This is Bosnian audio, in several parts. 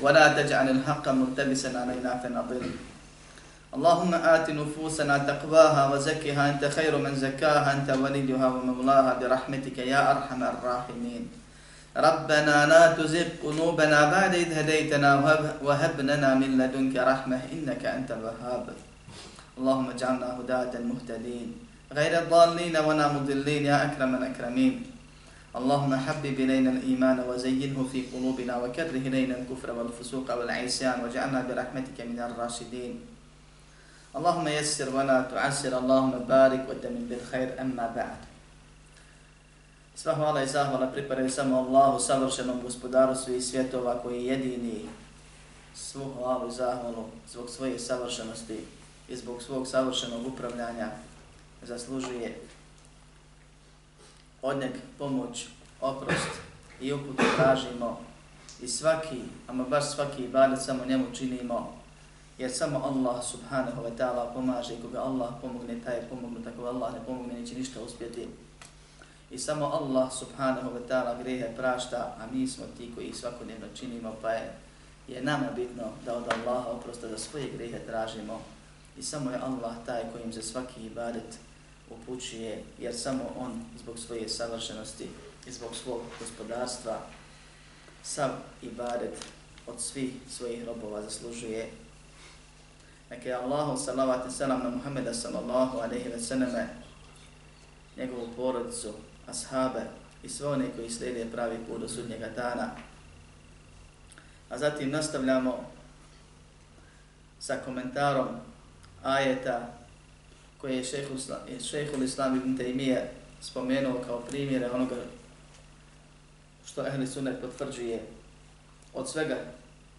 ولا تجعل الحق ملتبسا علينا فنضل اللهم آت نفوسنا تقواها وزكها. أنت خير من زكاها أنت وليها ومولاها. برحمتك يا أرحم الراحمين. ربنا لا تزغ قلوبنا بعد إذ هديتنا. وهب, لنا من لدنك رحمة إنك أنت الوهاب. اللهم اجعلنا هداة مهتدين غير الضالين ولا مضلين. يا أكرم الأكرمين. اللهم حبب إلينا الإيمان وزينه في قلوبنا وكره إلينا الكفر والفسوق والعصيان واجعلنا برحمتك من الراشدين اللهم يسر ولا تعسر اللهم بارك وتمن بالخير أما بعد Sva hvala i zahvala pripadaju samo Allahu, savršenom gospodaru svih svjetova koji je jedini svu hvalu i zahvalu zbog svoje savršenosti i zbog svog savršenog upravljanja zaslužuje od njeg pomoć, oprost i uputu tražimo i svaki, ama baš svaki ibadet samo njemu činimo jer samo Allah subhanahu wa ta'ala pomaže i koga Allah pomogne, taj je pomognut, ako Allah ne pomogne, neće ništa uspjeti. I samo Allah subhanahu wa ta'ala grehe prašta, a mi smo ti koji svakodnevno činimo, pa je, je nama bitno da od Allaha oprosta da svoje grehe tražimo. I samo je Allah taj kojim za svaki ibadet upućuje, jer samo On zbog svoje savršenosti i zbog svog gospodarstva sav ibadet od svih svojih robova zaslužuje. Neka je Allahu salavat i salam na Muhammeda sallallahu alaihi wa sallame, njegovu porodicu, ashabe i sve one koji slijede pravi put do sudnjega dana. A zatim nastavljamo sa komentarom ajeta koje je šehhul islam ibn Taymiye spomenuo kao primjere onoga što ehli sunnet potvrđuje od svega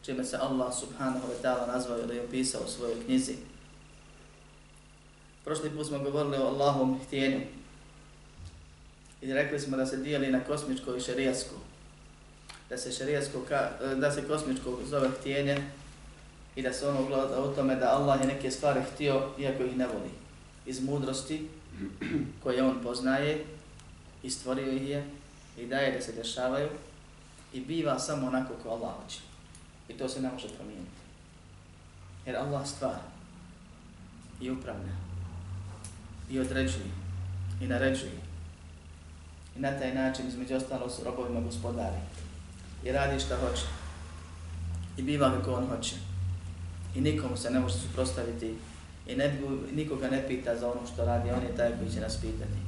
čime se Allah subhanahu wa ta'ala nazvao ili opisao u svojoj knjizi. Prošli put smo govorili o Allahovom htjenju i rekli smo da se dijeli na kosmičko i šerijasko. Da se šerijasko, da se kosmičko zove htjenje i da se ono gleda o tome da Allah je neke stvari htio iako ih ne voli. Iz mudrosti koje on poznaje i stvorio ih je i daje da se dešavaju i biva samo onako ko Allah hoće. I to se ne može promijeniti. Jer Allah stvara i upravlja i određuje i naređuje. I na taj način između ostalo su robovima gospodari. I radi šta hoće. I biva kako on hoće. I nikomu se ne može suprostaviti i ne, nikoga ne pita za ono što radi, on je taj koji će nas pitati.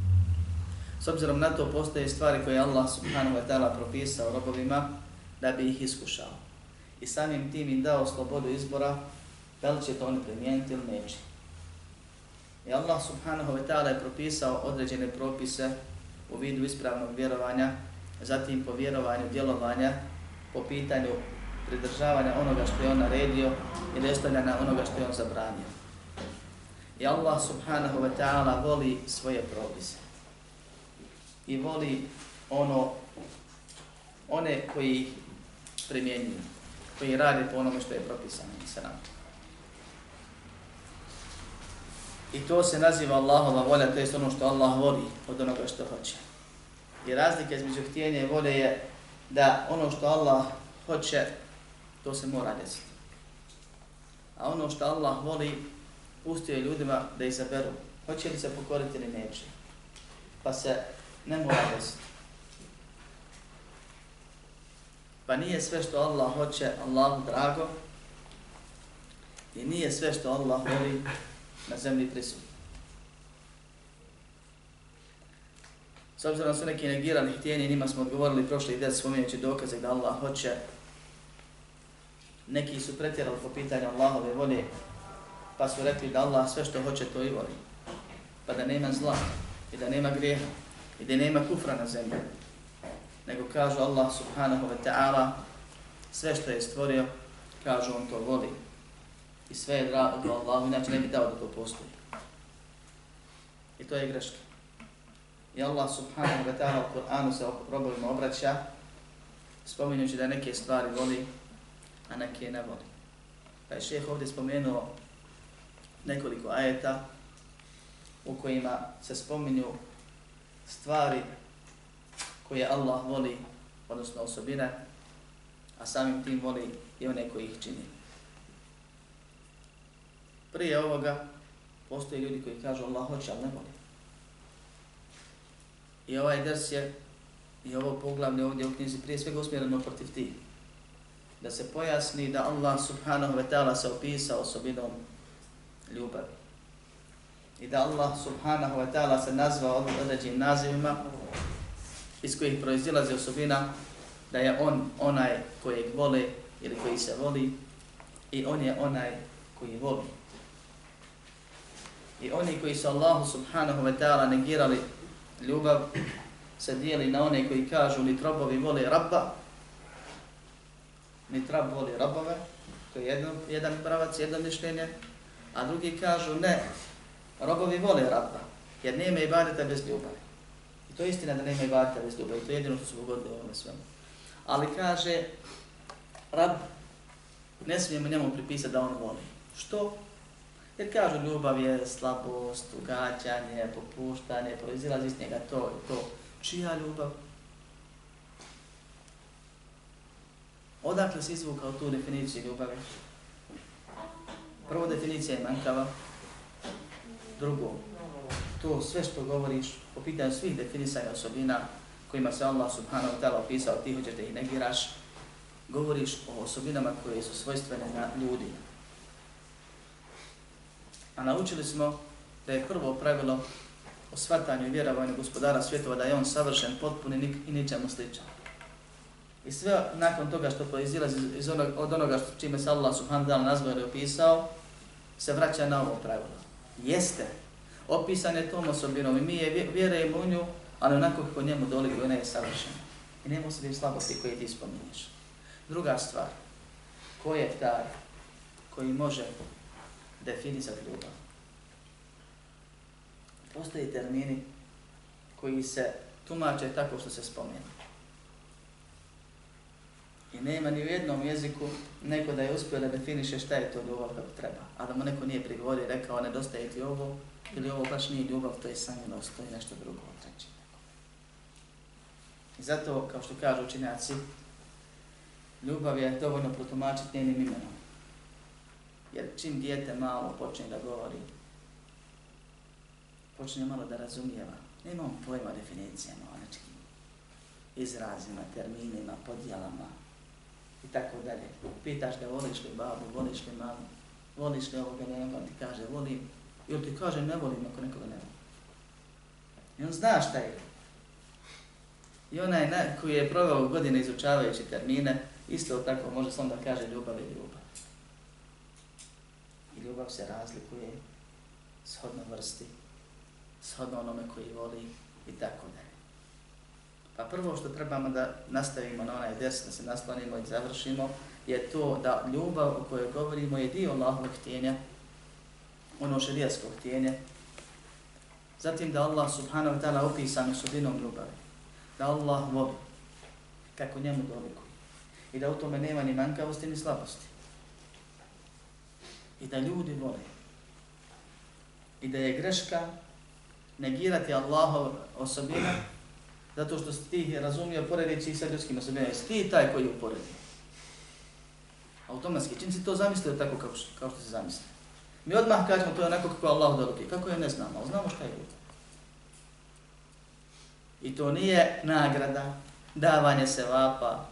S obzirom na to postoje stvari koje Allah subhanahu wa ta'ala propisao robovima da bi ih iskušao. I samim tim im dao slobodu izbora da li će to oni primijeniti ili neće. I Allah subhanahu wa ta'ala je propisao određene propise u vidu ispravnog vjerovanja, zatim po vjerovanju djelovanja, po pitanju pridržavanja onoga što je on naredio i nestavljanja onoga što je on zabranio. I Allah subhanahu wa ta'ala voli svoje propise. I voli ono, one koji ih primjenjuju, koji rade po onome što je propisano. Salam. I to se naziva Allahova volja, to je ono što Allah voli od onoga što hoće. I razlika između htjenja i volje je da ono što Allah hoće, to se mora desiti. A ono što Allah voli, pustio je ljudima da izaberu, hoće li se pokoriti ili neće. Pa se ne mora desiti. Pa nije sve što Allah hoće Allahu drago i nije sve što Allah voli na zemlji prisutno. S obzirom da su neki negirali htjenje, njima smo odgovorili prošli ide spominjući dokaze da Allah hoće. Neki su pretjerali po pitanju Allahove volje, pa su rekli da Allah sve što hoće to i voli. Pa da nema zla i da nema grijeha i da nema kufra na zemlji. Nego kažu Allah subhanahu wa ta'ala sve što je stvorio, kažu on to voli. i sve je drago Allahu, inače ne bi dao da to postoji. I to je greška. I Allah subhanahu wa ta'ala u Kur'anu se robovima obraća, spominjući da neke stvari voli, a neke ne voli. Pa je šeheh ovdje spomenuo nekoliko ajeta u kojima se spominju stvari koje Allah voli, odnosno osobine, a samim tim voli i one koji ih čini. Prije ovoga postoje ljudi koji kažu Allah hoće, ali ne voli. I ovaj ders je, i ovo poglavlje ovdje u knjizi prije svega usmjereno protiv ti. Da se pojasni da Allah subhanahu wa ta'ala se opisao osobinom ljubavi. I da Allah subhanahu wa ta'ala se nazvao određenim nazivima iz kojih proizilazi osobina da je on onaj kojeg vole ili koji se voli i on je onaj koji voli. I oni koji su Allahu subhanahu wa ta'ala negirali ljubav se dijeli na one koji kažu ni trobovi vole rabba, ni trab voli rabove, to je jedno, jedan pravac, jedno mišljenje, a drugi kažu ne, robovi vole rabba, jer nema ibadeta bez ljubavi. I to je istina da nema ibadeta bez ljubavi, to je jedino što su pogodili u ovome svemu. Ali kaže, rab, ne smijemo njemu pripisati da on voli. Što? Jer kažu ljubav je slabost, ugađanje, popuštanje, proizilazi iz njega to i to. Čija ljubav? Odakle si izvukao tu definiciju ljubavi? Prvo definicija je manjkava. Drugo, to sve što govoriš po pitanju svih definisanja osobina kojima se Allah subhanahu wa ta'ala opisao, ti hoćeš da ih negiraš, govoriš o osobinama koje su svojstvene na ljudima. A naučili smo da je prvo pravilo o svatanju i vjerovanju gospodara svjetova da je on savršen, potpun i ničemu sličan. I sve nakon toga što proizilazi iz onog, od onoga što čime se Allah subhanahu wa ta'ala nazvao ili opisao, se vraća na ovo pravilo. Jeste, opisan je tom osobinom i mi je vjerujemo u nju, ali onako kako njemu doliku, ona je savršena. I nema u sebi slabosti koje ti spominješ. Druga stvar, ko je taj koji može definisati ljubav? Postoji termini koji se tumače tako što se spomenu. I nema ni u jednom jeziku neko da je uspio da definiše šta je to ljubav kako treba. A da mu neko nije prigovorio i rekao nedostaje ti ovo, ili ovo baš nije ljubav, to je sanjenost, to je nešto drugo, treće. I zato, kao što kažu učinjaci, ljubav je dovoljno protumačiti njenim imenom. Jer čim dijete malo počne da govori, počne malo da razumijeva, nema on pojma definicijama o izrazima, terminima, podjelama i tako dalje. Pitaš ga, voliš li babu, voliš li mamu, voliš li ovoga, nema, ti kaže, volim, ili ti kaže, ne volim ako nekoga ne volim. I on zna šta je. I onaj na, koji je proveo godine izučavajući termine, isto tako može samo da kaže ljubav je ljubav. I ljubav se razlikuje shodno vrsti, shodno onome koji voli i tako dalje. Pa prvo što trebamo da nastavimo na onaj des, da se naslonimo i završimo, je to da ljubav o kojoj govorimo je dio Allahovog htjenja, ono šarijasko htjenje. Zatim da Allah subhanahu wa ta'ala opisan sudinom ljubavi da Allah voli kako njemu dolikuje i da u tome nema ni mankavosti ni slabosti i da ljudi vole i da je greška negirati Allahov osobina zato što si ti razumio poredići sa ljudskim osobinama. Jesi ti taj koji uporedi. Automatski. Čim si to zamislio tako kao što, kao što se zamislio? Mi odmah kažemo to je onako kako Allah dolikuje. Kako je ne znamo, ali znamo šta je ljubav. I to nije nagrada, davanje se vapa,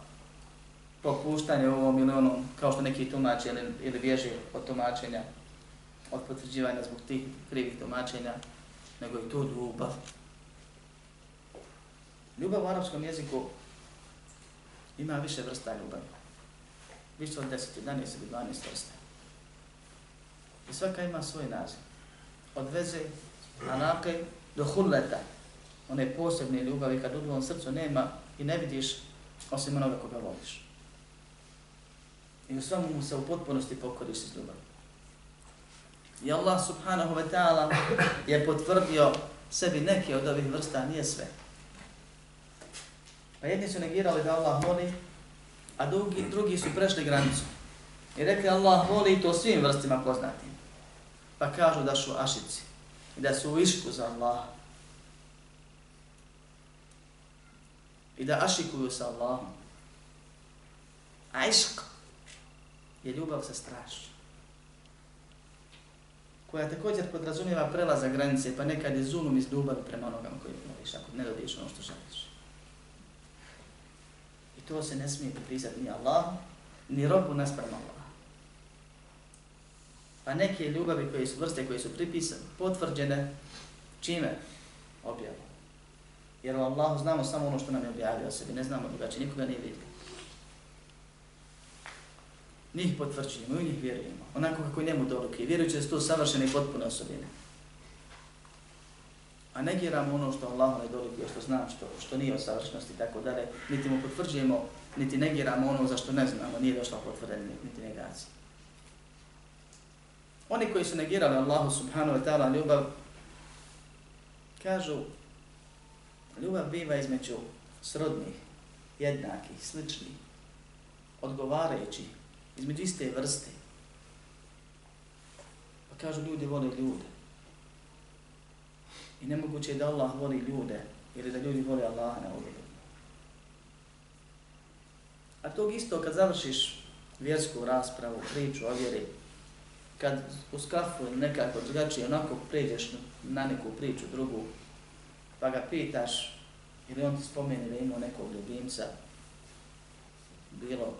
popuštanje ovom ili onom, kao što neki tumači ili, ili bježi od tumačenja, od potvrđivanja zbog tih krivih tumačenja, nego i to ljubav. Ljubav u arapskom jeziku ima više vrsta ljubavi. Više od 10, 11 ili 12 vrsta. I svaka ima svoj naziv. Od veze, anake, do hulleta, one posebne ljubavi kad u tvojom srcu nema i ne vidiš osim onoga koga voliš. I u svemu mu se u potpunosti pokoriš iz ljubavi. I Allah subhanahu wa ta'ala je potvrdio sebi neke od ovih vrsta, nije sve. Pa jedni su negirali da Allah voli, a drugi, drugi su prešli granicu. I rekli Allah voli to svim vrstima poznatim. Pa kažu da su ašici i da su u išku za Allah. I da ašikuju sa Allahom. A išk je ljubav sa strašću. Koja također podrazumijeva prelaza granice, pa nekad je zulum iz ljubavi prema onogama koji voliš, ako ne dobiješ ono što želiš. I to se ne smije pripisati ni Allah, ni robu naspram Allah. Pa neke ljubavi koje su vrste koje su pripisane, potvrđene, čime? Objavom. Jer o Allahu znamo samo ono što nam je objavio o sebi, ne znamo drugačije, nikoga nije vidio. Njih potvrđujemo i njih vjerujemo, onako kako njemu doluke, vjerujući da su to savršene i potpune osobine. A negiramo ono što Allah ne dolikuje, što znam, što, što nije od savršenosti i tako dalje, niti mu potvrđujemo, niti negiramo ono za što ne znamo, nije došla potvrđenje, niti negacija. Oni koji su negirali Allahu subhanahu wa ta'ala ljubav, kažu, ljubav biva između srodnih, jednakih, sličnih, odgovarajućih, između iste vrste. Pa kažu, ljudi vole ljude. I nemoguće je da Allah voli ljude, ili da ljudi vole Allaha na ovdje. A tog isto kad završiš vjersku raspravu, priču o vjeri, kad u skafu nekako drugačije onako pređeš na neku priču drugu, pa ga pitaš ili on ti spomeni da ima nekog ljubimca, bilo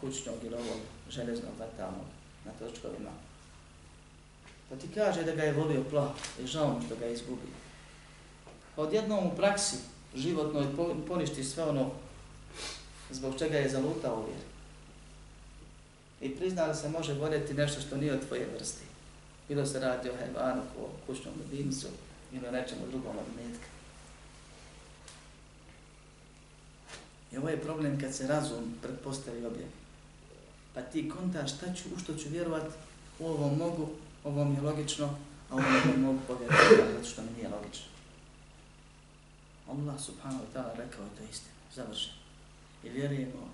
kućnog ili ovog železnog vatalnog na točkovima, pa ti kaže da ga je volio plah i e, žao mu što ga je izgubio. Pa odjednom u praksi životnoj poništi sve ono zbog čega je zalutao vjer. i prizna da se može voljeti nešto što nije od tvoje vrste. Bilo se radi o hajvanu, o kućnom ljubimcu ili o nečemu drugom od metka. I ovo je problem kad se razum pretpostavi objavi. Pa ti kontaš šta ću, u što ću vjerovat, u ovo mogu, ovo mi je logično, a ovo ne mogu povjerovati zato što mi nije logično. Allah subhanahu wa ta'ala rekao je to istinu, završeno. I vjerujemo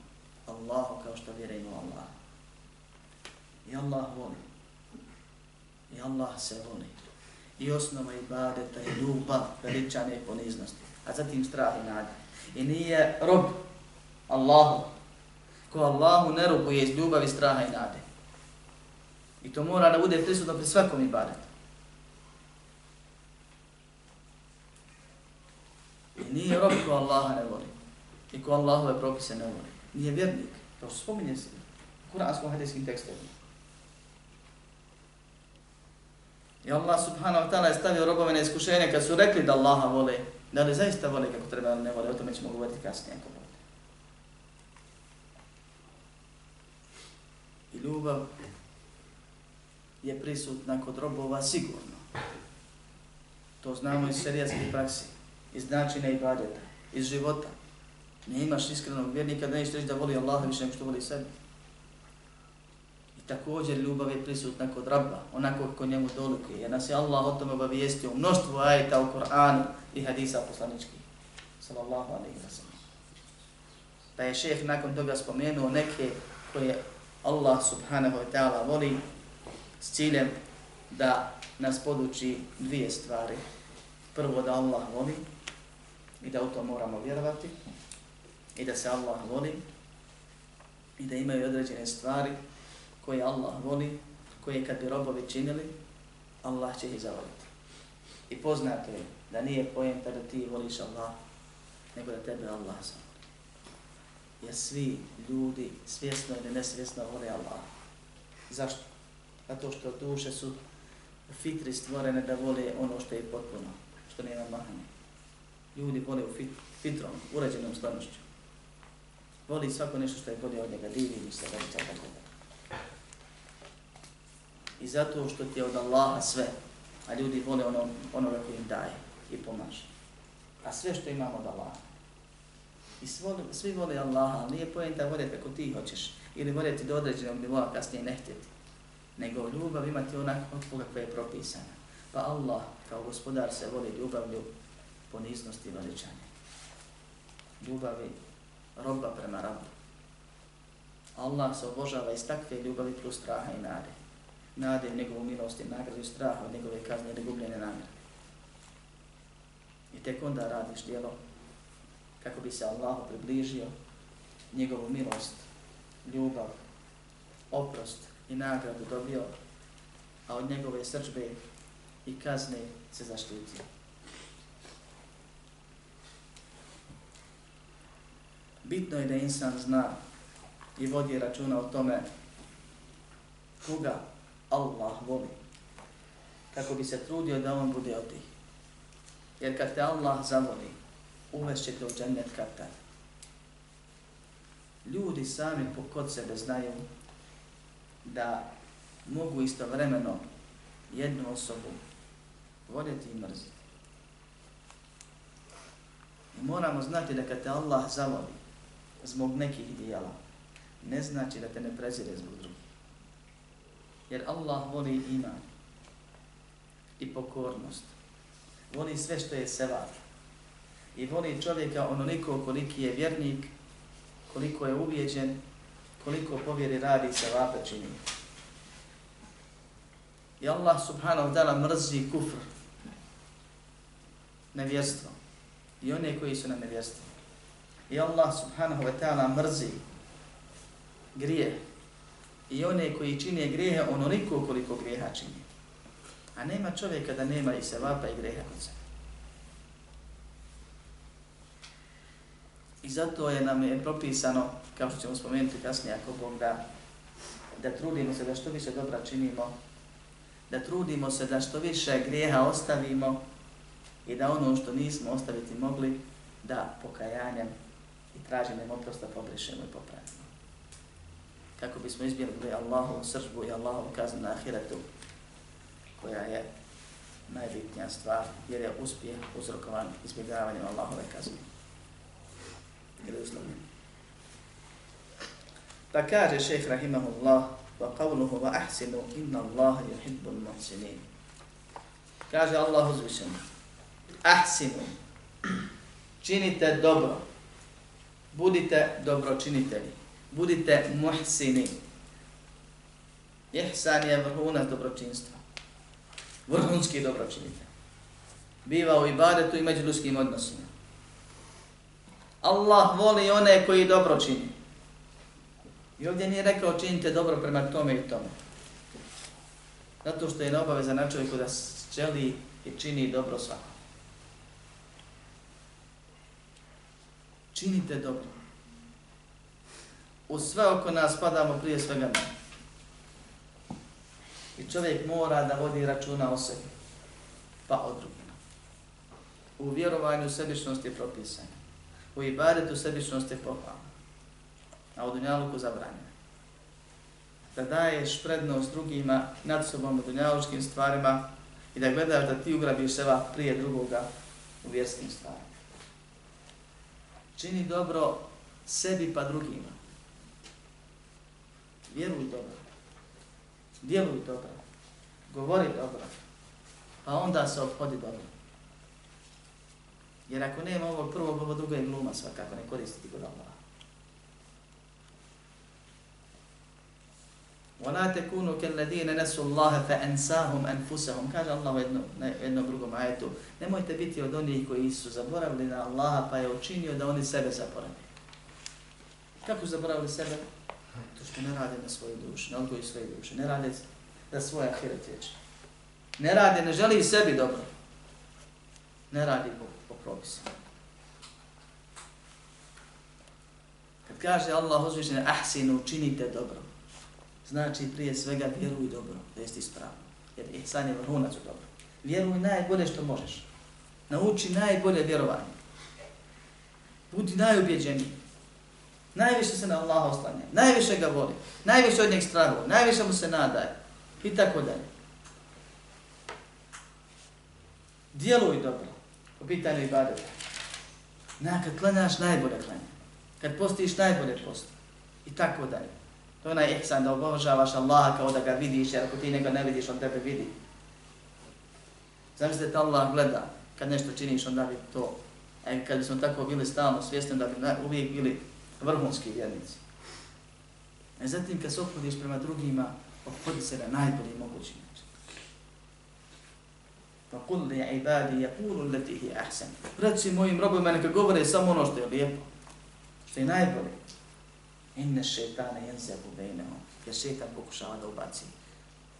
Allahu kao što vjerujemo Allah. I Allah voli. I Allah se voli. I osnova ibadeta i ljubav, veličanje i poniznosti. A zatim strah i nada. I nije rob Allahu. Ko Allahu ne robuje iz ljubavi, straha i nade. I to mora da bude prisutno pri svakom ibadetu. I nije rob ko Allaha ne voli. I ko Allahove propise ne voli. Nije vjernik. To spominje se u kuranskom hadijskim tekstovima. I Allah subhanahu wa ta'ala je stavio robove na iskušenje kad su rekli da Allaha vole, da li zaista vole kako treba ali ne vole, o tome ćemo govoriti kasnije ako vole. I ljubav je prisutna kod robova sigurno. To znamo iz serijaske praksi, iz načina i badeta, iz života. Ne imaš iskrenog vjernika da nešto reći da voli Allaha više nego što voli sebe također ljubav je prisutna kod rabba, onako kako njemu dolikuje. Jer nas je Allah o tome obavijestio u mnoštvu ajeta u Koranu i hadisa poslaničkih. Sallallahu alaihi wa sallam. Pa je šeheh nakon toga spomenuo neke koje Allah subhanahu wa ta'ala voli s ciljem da nas poduči dvije stvari. Prvo da Allah voli i da u to moramo vjerovati i da se Allah voli i da imaju određene stvari koje Allah voli, koje kad bi robovi činili, Allah će ih zavoliti. I poznato je da nije pojenta da ti voliš Allah, nego da tebe Allah zavoli. Jer svi ljudi svjesno ili nesvjesno vole Allah. Zašto? Zato što duše su fitri stvorene da vole ono što je potpuno, što nema mahanje. Ljudi vole u fit, fitrom, urađenom stvarnošću. Voli svako nešto što je bolje od njega, divi se, da tako da. I zato što ti je od Allaha sve, a ljudi vole ono, onoga koji im daje i pomaže. A sve što imamo od Allaha. I svi, svi vole Allaha, ali nije pojenta voljeti kako ti hoćeš. Ili voljeti do određenog nivoa kasnije ne htjeti nego ljubav imati onako kakva je propisana. Pa Allah kao gospodar se voli ljubavlju poniznosti i veličanje. Ljubavi roba prema rabu. Allah se obožava iz takve ljubavi plus straha i nade. Nade u njegovu milost i nagradu i straha od njegove kazne i gubljene nagrade. I tek onda radiš djelo kako bi se Allahu približio njegovu milost, ljubav, oprost i nagradu dobio, a od njegove srđbe i kazne se zaštitio. Bitno je da insan zna i vodi računa o tome koga Allah voli, kako bi se trudio da on bude od tih. Jer kad te Allah zavoli, uvešće te u džennet kad Ljudi sami po kod sebe znaju da mogu istovremeno jednu osobu voljeti i mrziti. I moramo znati da kad te Allah zavoli zbog nekih dijela, ne znači da te ne prezire zbog drugih. Jer Allah voli iman i pokornost. Voli sve što je sevar. I voli čovjeka onoliko koliki je vjernik, koliko je ubijeđen, koliko povjeri radi se vape čini. I Allah subhanahu wa ta'ala mrzi kufr, nevjerstvo. I one koji su na nevjerstvu. I Allah subhanahu wa ta'ala mrzi grije. I one koji čine grijehe onoliko koliko grijeha čini. A nema čovjeka da nema i sevapa i grijeha kod sebe. I zato je nam je propisano, kao što ćemo spomenuti kasnije ako Bog da, da trudimo se da što više dobra činimo, da trudimo se da što više grijeha ostavimo i da ono što nismo ostaviti mogli, da pokajanjem i traženjem oprosta pobrišemo i popravimo kako bismo izbjegli Allahu sržbu i Allahu kaznu na ahiretu, koja je najbitnija stvar, jer je uspjeh uzrokovan izbjegavanjem Allahove kazne. Ili uslovljen. Pa kaže šeheh rahimahullah, wa qavluhu wa ahsinu inna Allaha yuhibbu al-muhsinin. Kaže Allah uzvišen, ahsinu, činite dobro, budite dobročinitelji budite muhsini. Ihsan je vrhunac dobročinstva. Vrhunski dobročinitelj. Biva u ibadetu i među ljudskim odnosima. Allah voli one koji dobro čini. I ovdje nije rekao činite dobro prema tome i tome. Zato što je na obaveza na čovjeku da želi i čini dobro svako. Činite dobro u sve oko nas padamo prije svega na. I čovjek mora da vodi računa o sebi, pa o drugima. U vjerovanju sebičnost je propisana. U ibadetu sebičnost je pohvalna. A u dunjaluku zabranjena. Da daješ prednost drugima nad sobom u dunjalučkim stvarima i da gledaš da ti ugrabiš seba prije drugoga u vjerskim stvarima. Čini dobro sebi pa drugima vjeruj dobro, djeluj dobro, govori dobro, pa onda se obhodi dobro. Jer ako nema ovog prvog, ovo drugo je gluma svakako, ne koristiti kod Allah. وَلَا تَكُونُوا كَلَّذِينَ نَسُوا اللَّهَ فَأَنْسَاهُمْ أَنْفُسَهُمْ Kaže Allah u jedno, na jednom drugom ajetu. Nemojte biti od onih koji su zaboravili na Allaha pa je učinio da oni sebe zaboravili. Kako zaboravili sebe? To što ne rade na svoju dušu, ne odgoji svoje duše, ne rade da svoja ahiret vječe. Ne rade, ne želi sebi dobro. Ne radi po, po propisama. Kad kaže Allah uzvišene, ahsinu, činite dobro. Znači prije svega vjeruj dobro, da jesi ispravno. Jer ihsan je vrhunac u dobro. Vjeruj najbolje što možeš. Nauči najbolje vjerovanje. Budi najubjeđeniji. Najviše se na Allaha oslanja, najviše ga voli, najviše od njeg strahu, najviše mu se nadaje i tako dalje. Djeluj dobro po pitanju ibadeta. Na, kad klanjaš, najbolje klanja. Kad postiš, najbolje posti. I tako dalje. To je onaj ihsan da obožavaš Allaha kao da ga vidiš, jer ako ti njega ne vidiš, on tebe vidi. Zamislite da Allah gleda kad nešto činiš, onda bi to. E, kad bismo tako bili stalno svjesni, da bi uvijek bili vrhunski vjernici. E zatim kad se ophodiš prema drugima, ophodi se na najbolji mogući način. Pa kul li ibadi yakulu allati hi ahsan. Reci mojim robovima neka govore samo ono što je lijepo, što je najbolje. Inne šeitane jenzebu bejnehom. Jer šeitan pokušava da ubaci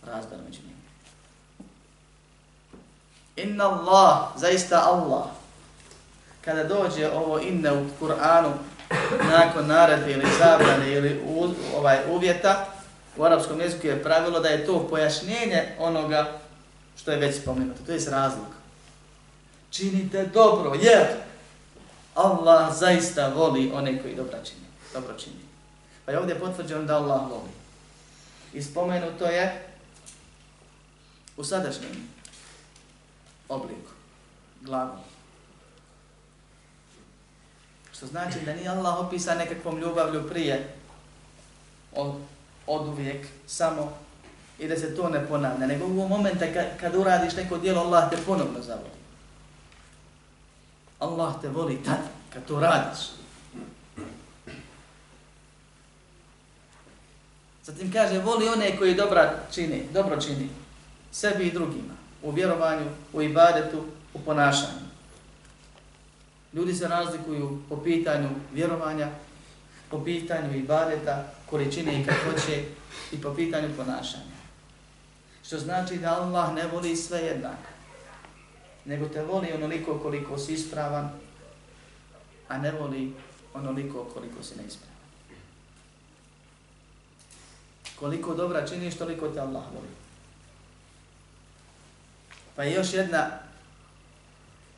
razdor među njima. Inna Allah, zaista Allah, kada dođe ovo inne u Kur'anu, nakon naredbe ili zabrane ili u, ovaj uvjeta, u arapskom jeziku je pravilo da je to pojašnjenje onoga što je već spomenuto. To je razlog. Činite dobro, jer Allah zaista voli one koji dobro čini. Dobro čini. Pa je ovdje potvrđeno da Allah voli. I spomenuto je u sadašnjem obliku, glavom. Što znači da nije Allah opisan nekakvom ljubavlju prije od, od uvijek samo i da se to ne ponavlja, nego u momenta kad, kad uradiš neko dijelo, Allah te ponovno zavoli. Allah te voli tad, kad to radiš. Zatim kaže, voli one koji dobra čini, dobro čini, sebi i drugima, u vjerovanju, u ibadetu, u ponašanju. Ljudi se razlikuju po pitanju vjerovanja, po pitanju ibadeta, količine i kakvoće i po pitanju ponašanja. Što znači da Allah ne voli sve jednako, nego te voli onoliko koliko si ispravan, a ne voli onoliko koliko si neispravan. Koliko dobra činiš, toliko te Allah voli. Pa je još jedna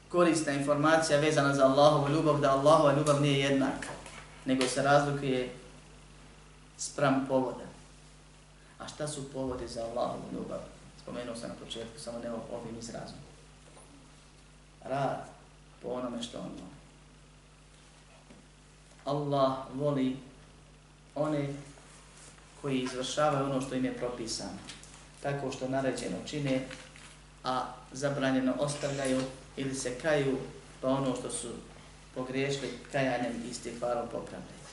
korisna informacija vezana za Allahovu ljubav, da Allahova ljubav nije jednaka, nego se razlikuje spram povoda. A šta su povodi za Allahovu ljubav? Spomenuo sam na početku, samo ne ovim izrazom. Rad po onome što on voli. Allah voli one koji izvršavaju ono što im je propisano. Tako što naređeno čine, a zabranjeno ostavljaju ili se kaju pa ono što su pogriješili kajanjem i stihvarom popravljaju.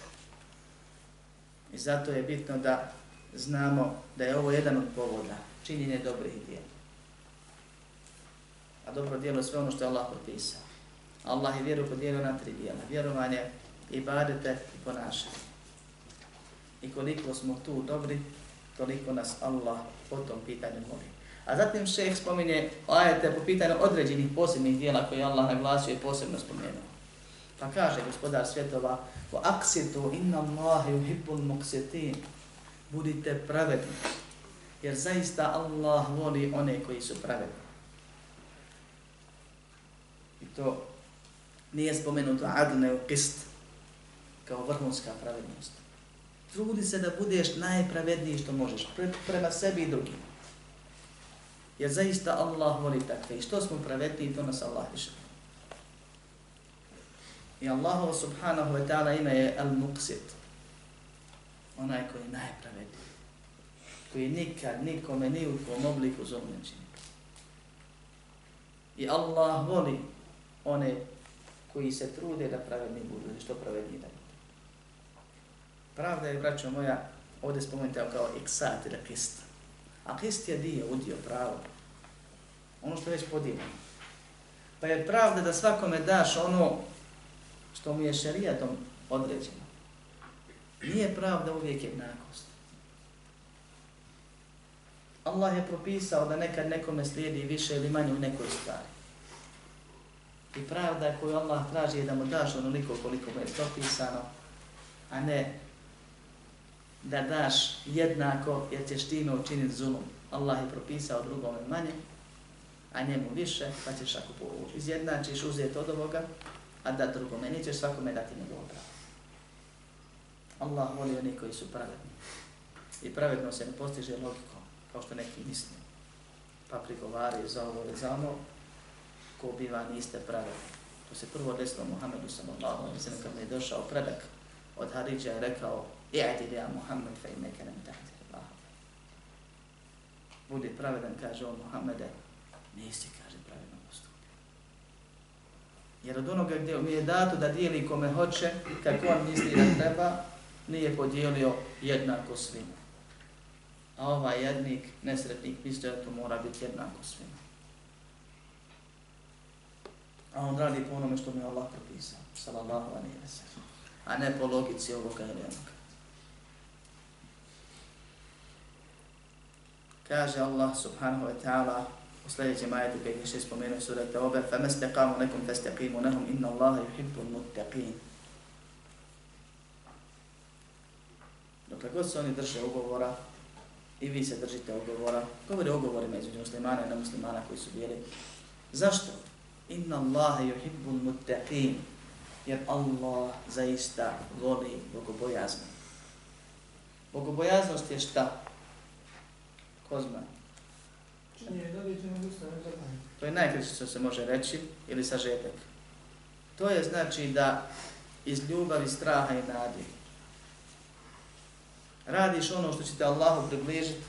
I zato je bitno da znamo da je ovo jedan od povoda, činjenje dobrih djela. A dobro djelo je sve ono što je Allah propisao. Allah je vjeru podijelio na tri djela, Vjerovanje, ibadete i ponašanje. I koliko smo tu dobri, toliko nas Allah po tom pitanju moli. A zatim šeheh spominje ajete po pitanju određenih posebnih dijela koje Allah naglasio i posebno spomenuo. Pa kaže gospodar svjetova, wa aksitu inna Allahi uhibbul muksitin. Budite pravedni, jer zaista Allah voli one koji su pravedni. I to nije spomenuto adne u kist, kao vrhunska pravednost. Trudi se da budeš najpravedniji što možeš, pre, prema sebi i drugima. Jer zaista Allah voli takve. I što smo pravedniji, to nas Allah više. I Allah subhanahu wa ta'ala ime je Al-Muqsit. Onaj koji je najpravedniji. Koji nikad nikome ni u kom obliku zom ne čini. I Allah voli one koji se trude da pravedni budu, što pravedni da budu. Pravda je, braćo moja, ovdje spomenuti kao iksat ili kist. A kist je dio, udio, pravo ono što je već podijeljeno. Pa je pravda da svakome daš ono što mu je šerijatom određeno. Nije pravda uvijek jednakost. Allah je propisao da nekad nekome slijedi više ili manje u nekoj stvari. I pravda koju Allah traži je da mu daš onoliko koliko mu je propisano, a ne da daš jednako jer ćeš time učiniti zulum. Allah je propisao drugome manje, a njemu više, pa ćeš ako izjednačiš uzeti od ovoga, a da drugome, nećeš svakome dati njegovo pravo. Allah voli oni koji su pravedni. I pravedno se ne postiže logikom, kao što neki misle. Pa prigovaraju za ovo ili za ono, ko biva niste pravedni. To se prvo desilo Muhammedu sallallahu alaihi sallam, kad mi je došao predak od Haridža i rekao, i'dil ja Muhammed fe inneke nem tahtir Allah. Budi pravedan, kaže on Muhammede, nisi, kaže, pravedno postupio. Jer od onoga gdje mi je dato da dijeli kome hoće, kako on misli da treba, nije podijelio jednako svima. A ovaj jednik, nesretnik, misli da to mora biti jednako svima. A on radi po onome što mi je Allah propisao, sallallahu alaihi wa sallam. A ne po logici ovoga ili onoga. Kaže Allah subhanahu wa ta'ala u sljedećem ajetu koji je še spomenuo sura Taube فَمَسْتَقَامُ لَكُمْ فَاسْتَقِيمُ نَهُمْ إِنَّ اللَّهَ يُحِبُّ الْمُتَّقِينَ Dokle god se oni drže ugovora i vi se držite ugovora, govori o ugovorima između muslimana i nemuslimana koji su bili. Zašto? Inna Allahe yuhibbul muttaqin. Jer Allah zaista voli bogobojaznost. Bogobojaznost je šta? Ko zna? To je najkraće što se može reći ili sažetak. To je znači da iz ljubavi, straha i nadi radiš ono što će te Allahu približiti,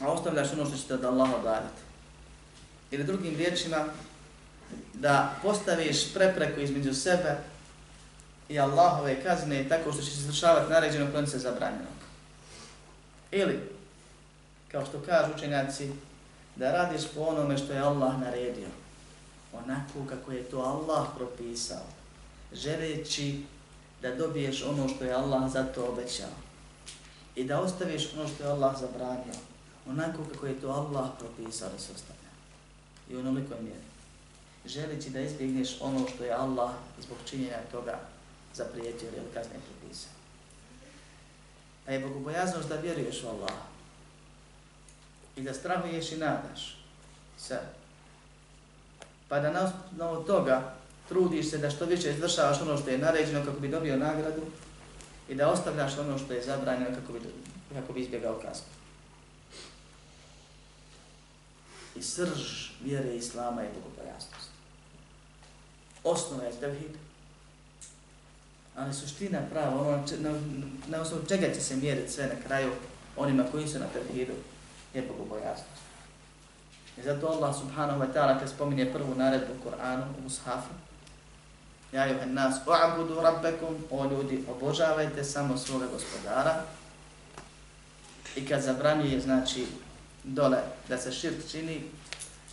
a ostavljaš ono što će te od Allaha odaviti. Ili drugim riječima, da postaviš prepreku između sebe i Allahove kazne tako što ćeš izvršavati naređeno kojim se zabranjeno. Ili, kao što kažu učenjaci, da radiš po onome što je Allah naredio, onako kako je to Allah propisao, želeći da dobiješ ono što je Allah za to obećao i da ostaviš ono što je Allah zabranio, onako kako je to Allah propisao da se ostavlja. I u onolikoj mjeri. Želeći da izbjegneš ono što je Allah zbog činjenja toga zaprijetio ili kazne propisao. A je bogobojaznost da vjeruješ u Allah i da strahuješ i nadaš se. Pa da na osnovu toga trudiš se da što više izvršavaš ono što je naređeno kako bi dobio nagradu i da ostavljaš ono što je zabranjeno kako bi, kako bi izbjegao kaznu. I srž vjere Islama je bogobojasnost. Osnova je tevhid. Ali suština prava, ono na, na osnovu čega će se mjeriti sve na kraju onima koji su na tevhidu, je bogobojasnost. I zato Allah subhanahu wa ta'ala kad spominje prvu naredbu u Koranu, u Mushafu, Ja juhe nas, o'abudu rabbekum, o ljudi, obožavajte samo svoga gospodara. I kad zabranjuje, znači, dole, da se širk čini,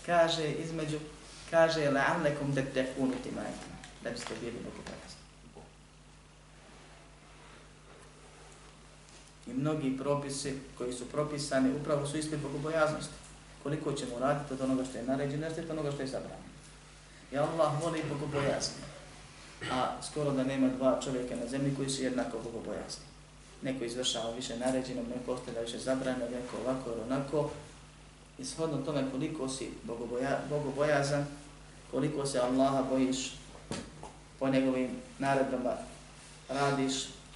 kaže između, kaže, la'allekum da te unuti da biste bili bogobojazni. I mnogi propisi koji su propisani upravo su ispred bogobojaznosti. Koliko ćemo raditi od onoga što je naređeno, od onoga što je zabranjeno. I Allah voli bogobojazni a skoro da nema dva čovjeka na zemlji koji su jednako bogobojazni. Neko izvršava više naređenog, neko ostavlja više zabranjeno, neko ovako ili onako. I shodno tome koliko si bogoboja, bogobojazan, koliko se Allaha bojiš po njegovim naredbama radiš,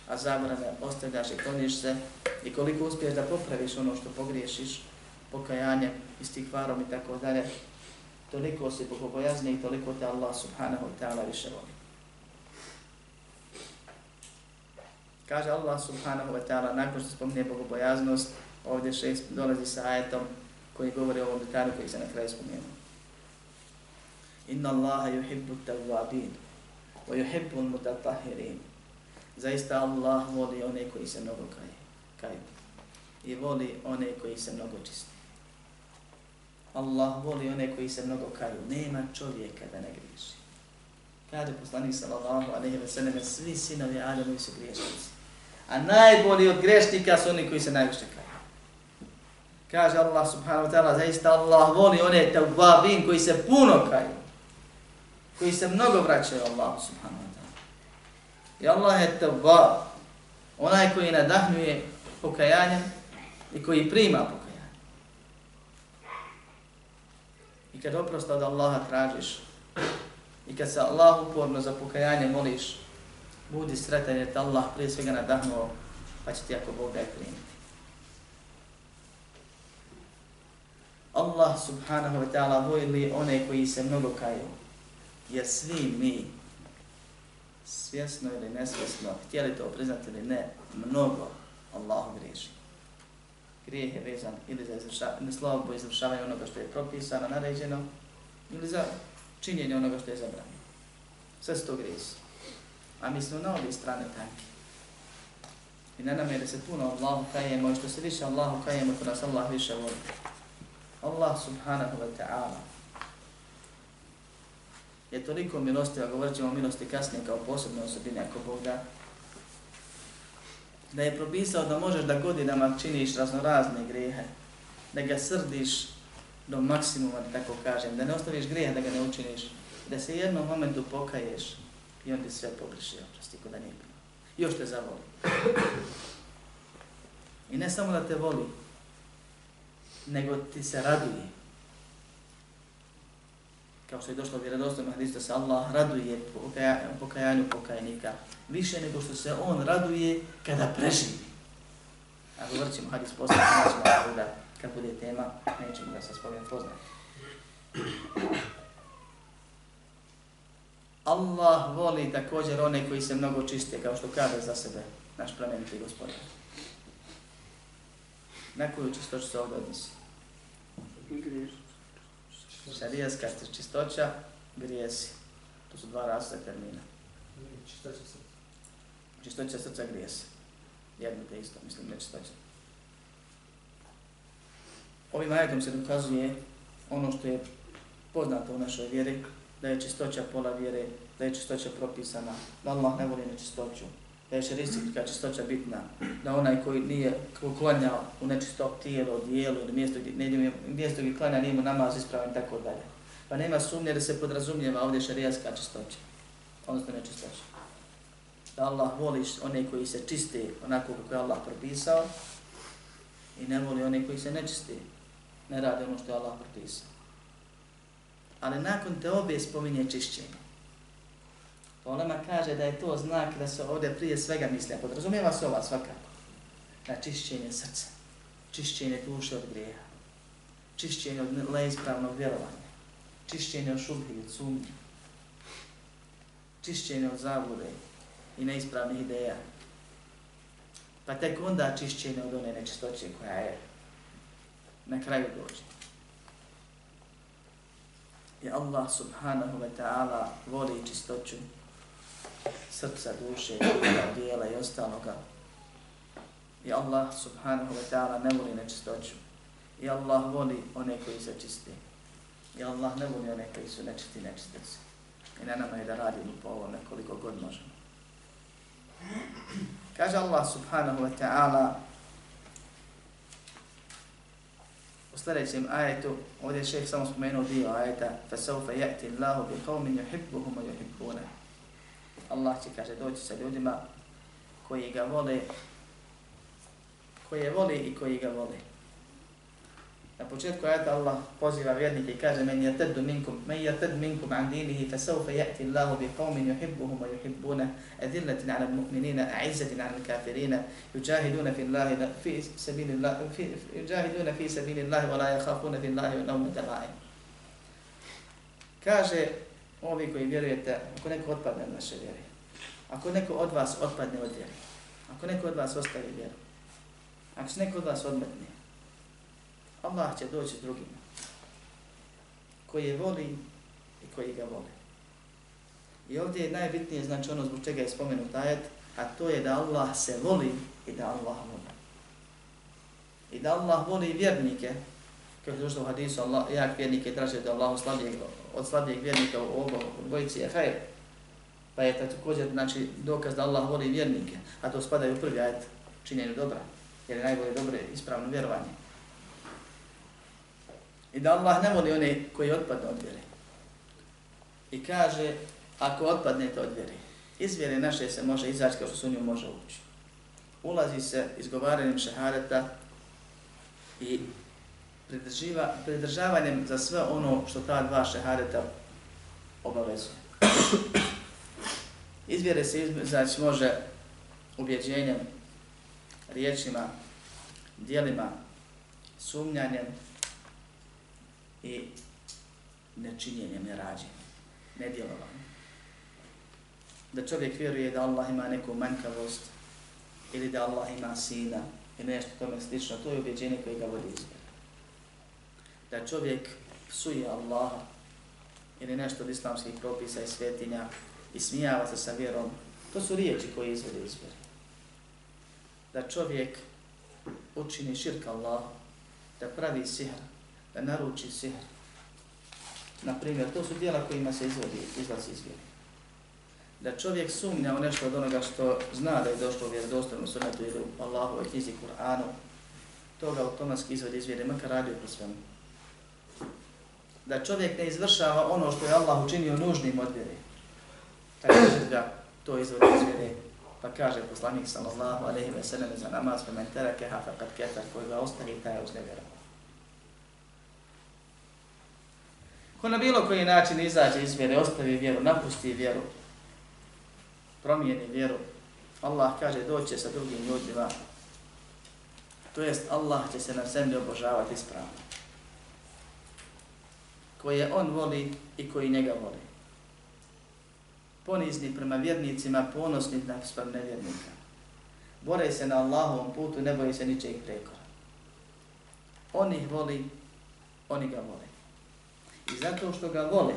a zabrane ostavljaš i znači, kloniš se i koliko uspiješ da popraviš ono što pogriješiš, pokajanjem, istikvarom i tako dalje, toliko si bogobojazni i toliko te Allah subhanahu wa ta'ala više voli. Kaže Allah subhanahu wa ta'ala, nakon što spomne bogobojaznost, ovdje šest dolazi sa ajetom koji govori o ovom detalju koji se na kraju spomenuo. Inna Allaha yuhibbu tawwabin wa yuhibbu al-mutatahhirin. Zaista Allah voli one koji se mnogo kaju. kaju. I voli one koji se mnogo čiste. Allah voli one koji se mnogo kaju. Nema čovjeka da ne griješi. Kaže poslanik sallallahu alejhi ve sellem, svi sinovi Adamovi su griješnici. A najbolji od grešnika su oni koji se najviše kaju. Kaže Allah subhanahu wa ta'ala, zaista Allah voli one tawabin koji se puno kaju. Koji se mnogo vraćaju Allah subhanahu wa ta'ala. I Allah je tawab. Onaj koji nadahnuje pokajanjem i koji prima pokajanje. I kad oprosta od Allaha tražiš i kad se Allah uporno za pokajanje moliš, budi sretan jer te Allah prije svega nadahnuo, pa će ti ako Bog daj primiti. Allah subhanahu wa ta'ala vojili one koji se mnogo kaju, jer svi mi svjesno ili nesvjesno, htjeli to priznati ili ne, mnogo Allahu griješi. Grijeh je vezan ili za izvršavanje, slovo izvršavanje onoga što je propisano, naređeno, ili za činjenje onoga što je zabranjeno. Sve su to grijesi. A mi smo na obje strane tanki. I na nam je da se puno Allahu kajemo i što se više Allahu kajemo, to nas Allah više voli. Allah subhanahu wa ta'ala je toliko milosti, a govorit ćemo o milosti kasnije kao posebne osobine ako Bog da, da je propisao da možeš da godinama činiš raznorazne grijehe, da ga srdiš do maksimuma, da tako kažem, da ne ostaviš grijeha da ga ne učiniš, da se jednom momentu pokaješ i on ti sve pogriši, oprosti ko da nije bilo. Još te zavoli. I ne samo da te voli, nego ti se raduje. Kao što je došlo vjerodostojno hadisu se Allah raduje pokajanju pokajnika. Više nego što se on raduje kada preživi. A govorit ćemo hadis poslije, nećemo da kad bude tema, nećemo da se spomen poznati. Allah voli također one koji se mnogo čiste, kao što kaže za sebe naš plemeniti gospodin. Na koju čistoću se ovdje odnosi? Šarijaska čistoća, grijesi. To su dva različita termina. Čistoća srca. Čistoća srca grijesi. Jedno te isto, mislim, ne čistoća. Ovim ajetom se dokazuje ono što je poznato u našoj vjeri, da je čistoća pola vjere, da je čistoća propisana, da Allah ne voli nečistoću, da je šeristika čistoća bitna, da onaj koji nije klanja u nečisto tijelo, dijelo ili mjesto gdje, ne, mjesto gdje klanja nije mu namaz ispravan i tako dalje. Pa nema sumnje da se podrazumijeva ovdje šarijaska čistoća, odnosno nečistoća. Da Allah voli one koji se čiste onako kako je Allah propisao i ne voli one koji se nečiste, ne rade ono što je Allah propisao ali nakon te obje spominje čišćenje. Pa Olema kaže da je to znak da se ovdje prije svega misli, a podrazumijeva se ova svakako, na čišćenje srca, čišćenje duše od grijeha, čišćenje od neispravnog vjerovanja, čišćenje od šubhi i sumnje, čišćenje od zavude i neispravnih ideja, pa tek onda čišćenje od one nečistoće koja je na kraju dođe. I Allah subhanahu wa ta'ala voli čistoću srca, duše, dijela i ostaloga. I Allah subhanahu wa ta'ala ne voli nečistoću. I Allah voli one koji se čiste. I Allah ne voli one koji su nečisti nečistici. I na nama je da radimo po ovome koliko god možemo. Kaže Allah subhanahu wa ta'ala sljedećem ajetu, ovdje je šeh samo spomenuo dio ajeta, فَسَوْفَ يَأْتِ اللَّهُ بِقَوْمٍ يُحِبُّهُمَ يُحِبُّونَ Allah će, kaže, doći sa ljudima koji ga vole, koji je voli i koji ga vole. Na početku ajeta Allah poziva vjernike i kaže men yataddu minkum men yatad minkum an dinihi fa sawfa yati Allahu bi qaumin yuhibbuhum wa yuhibbuna adillatin 'ala al-mu'minina a'izzatin 'ala al-kafirina yujahiduna fi Allahi fi sabilillah fi yujahiduna fi sabilillah wa la yakhafuna fi Allahi lawmata la'im. Kaže ovi koji vjerujete, ako neko otpadne od naše vjere, ako neko od vas otpadne od vjere, ako neko od vas ostavi vjeru, ako se neko od vas odmetne, Allah će doći drugima koji je voli i koji ga voli. I ovdje je najbitnije znači ono zbog čega je spomenut ajet, a to je da Allah se voli i da Allah voli. I da Allah voli vjernike, kako došlo u hadisu, Allah, jak vjernike traže da Allah slabijeg, od slabijeg vjernika u ovom dvojici je hajr. Pa je također znači, dokaz da Allah voli vjernike, a to spada u prvi ajet činjenju dobra, jer je najbolje dobro ispravno vjerovanje. I da Allah ne voli one koji otpadne od vjere. I kaže, ako otpadnete od vjere, iz vjere naše se može izaći kao što su nju može ući. Ulazi se izgovaranjem šehadeta i pridržavanjem za sve ono što ta dva šehadeta obavezuje. Izvjere se izaći znači, može ubjeđenjem, riječima, dijelima, sumnjanjem, i nečinjenjem, nerađenjem, nedjelovanjem. da čovjek vjeruje da Allah ima neku manjkavost ili da Allah ima sina ili nešto tome slično, to je ubjeđenje koje ga vodi izbjera. Da čovjek psuje Allaha ili nešto od islamskih propisa i svetinja i smijava se sa vjerom, to su riječi koje izvode vjere. Da čovjek učini širk Allah, da pravi sihr, da naruči sihr. Na primjer, to su dijela kojima se izvodi, izlazi iz vjeri. Da čovjek sumnja u nešto od onoga što zna da je došlo u vjerodostojnom sunetu ili u Allahove knjizi Kur'anu, to ga automatski izvodi iz vjere, makar radio po svemu. Da čovjek ne izvršava ono što je Allah učinio nužnim od Tako također ga to izvodi iz vjere. Pa kaže poslanik sallallahu alaihi ve sellem za namaz pa men hafa ha faqad kafar ga ostavi taj je uznevjeran. Ko na bilo koji način izađe iz vjere, ostavi vjeru, napusti vjeru, promijeni vjeru, Allah kaže doće sa drugim ljudima, to jest Allah će se na zemlji obožavati ispravno. Koje on voli i koji njega voli ponizni prema vjernicima, ponosni na sprem nevjernika. Bore se na Allahovom putu, ne boje se ničeg prekora. On ih voli, oni ga vole. I zato što ga vole,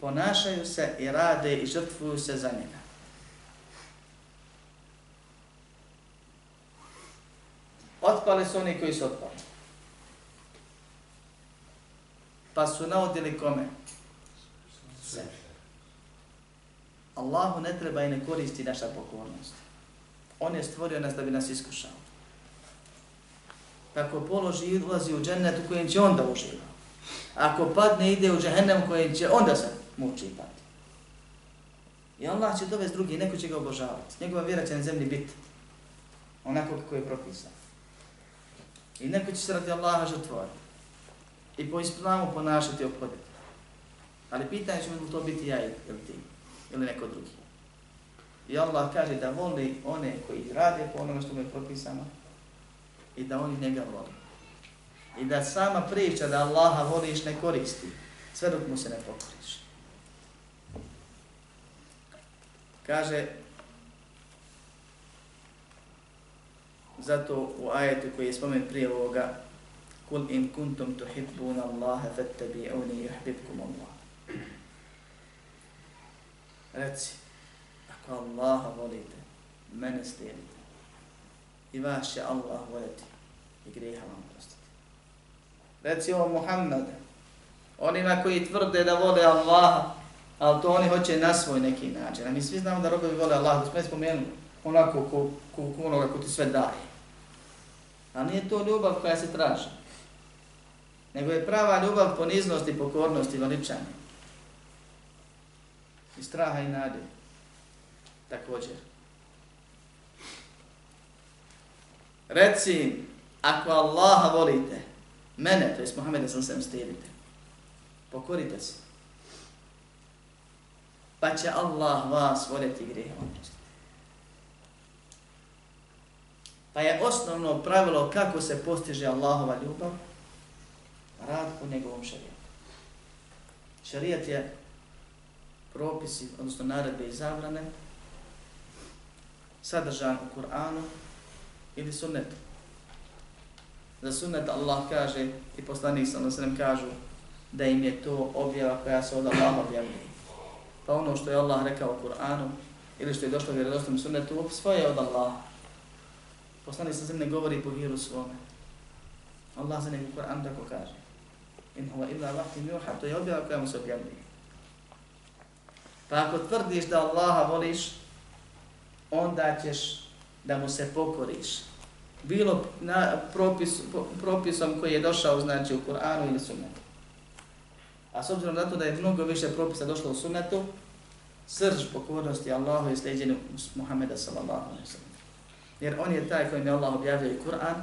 ponašaju se i rade i žrtvuju se za njega. Otpali su oni koji su otpali. Pa su naudili kome? Sebi. Allahu ne treba i ne koristi naša pokornost. On je stvorio nas da bi nas iskušao. Ako položi i ulazi u džennet u kojem će onda uživa. Ako padne ide u džehennem u kojem će onda se muči i pati. I Allah će dovesti drugi, neko će ga obožavati. Njegova vjera će na zemlji biti onako kako je propisano. I neko će se radi Allaha žrtvovati. I po islamu ponašati i obhoditi. Ali pitanje će mu to biti ja ili ti ili neko drugi. I Allah kaže da voli one koji rade po onome što mu je propisano i da oni njega voli. I da sama priča da Allaha voliš ne koristi, sve dok mu se ne pokoriš. Kaže, zato u ajetu koji je spomen prije ovoga, Kul in kuntum tuhibbun Allaha fattabi'uni yuhbibkum Allah reci, ako Allaha volite, mene slijedite. I vas će Allah voliti i grijeha vam prostiti. Reci o Muhammed, onima koji tvrde da vole Allaha, ali to oni hoće na svoj neki način. A mi svi znamo da robovi vole Allaha, da smo je spomenuli onako ko, ko, ko onoga ko ti sve daje. A nije to ljubav koja se traži. Nego je prava ljubav poniznosti, pokornosti, pokornost i straha i nade. Također. Reci, ako Allaha volite, mene, to je Muhammeda sam sem stidite, pokorite se. Pa će Allah vas voljeti grijehom. Pa je osnovno pravilo kako se postiže Allahova ljubav, rad po njegovom šarijetu. Šarijat je propisi, odnosno naredbe i zabrane, sadržan u Kur'anu ili sunnetu. Za sunnet Allah kaže i poslanik sa nam kažu da im je to objava koja se od Allaha objavljuje. Pa ono što je Allah rekao u Kur'anu ili što je došlo u vjerodostom sunnetu, svoje od Allaha. Poslanik sa ne govori po vjeru svome. Allah za njegu Kur'an tako kaže. In huwa illa vahti juha, to je objava koja mu se objavljuje. Pa ako tvrdiš da Allaha voliš, onda ćeš da mu se pokoriš. Bilo na propis, propisom koji je došao znači u Kur'anu ili sunnetu. A s obzirom na to da je mnogo više propisa došlo u sunnetu, srž pokornosti Allahu je sljeđen Muhammeda sallallahu alaihi sallam. Jer on je taj koji je Allah objavljaju Kur'an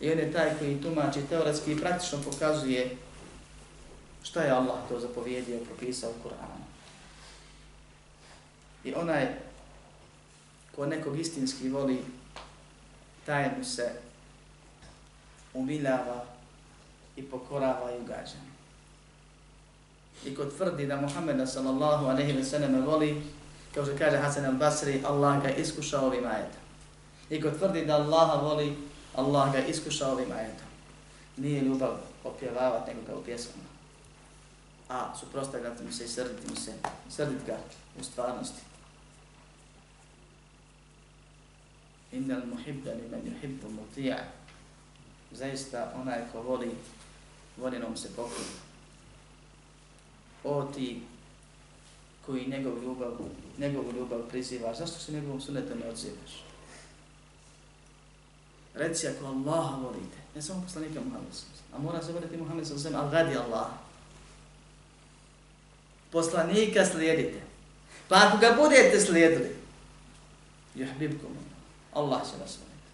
i on je taj koji tumači teoretski i praktično pokazuje šta je Allah to zapovjedio, propisao u Kur'anu. I onaj ko nekog istinski voli, taj mu se umiljava i pokorava i ugađa. I ko tvrdi da Muhammeda sallallahu aleyhi ve selleme voli, kao što kaže Hasan al-Basri, Allah ga iskušao ovim ajetom. I ko tvrdi da Allaha voli, Allah ga iskušao ovim ajetom. Nije ljubav opjevavati nego ga u pjesmama. A suprostavljati mu se i srditi mu se, srditi ga u stvarnosti. Innal muhibba li men yuhibbu muti'a. Zaista onaj ko voli, voli nam se pokloni. O ti koji njegov ljubav, njegovu ljubav prizivaš, zašto se njegovom sunetom ne odzivaš? Reci ako Allaha volite, ne samo poslanika Muhammed a mora se voliti Muhammed sallam, ali radi Allaha Poslanika slijedite. Pa ako ga budete slijedili, juhbibkum, Allah će vas voliti.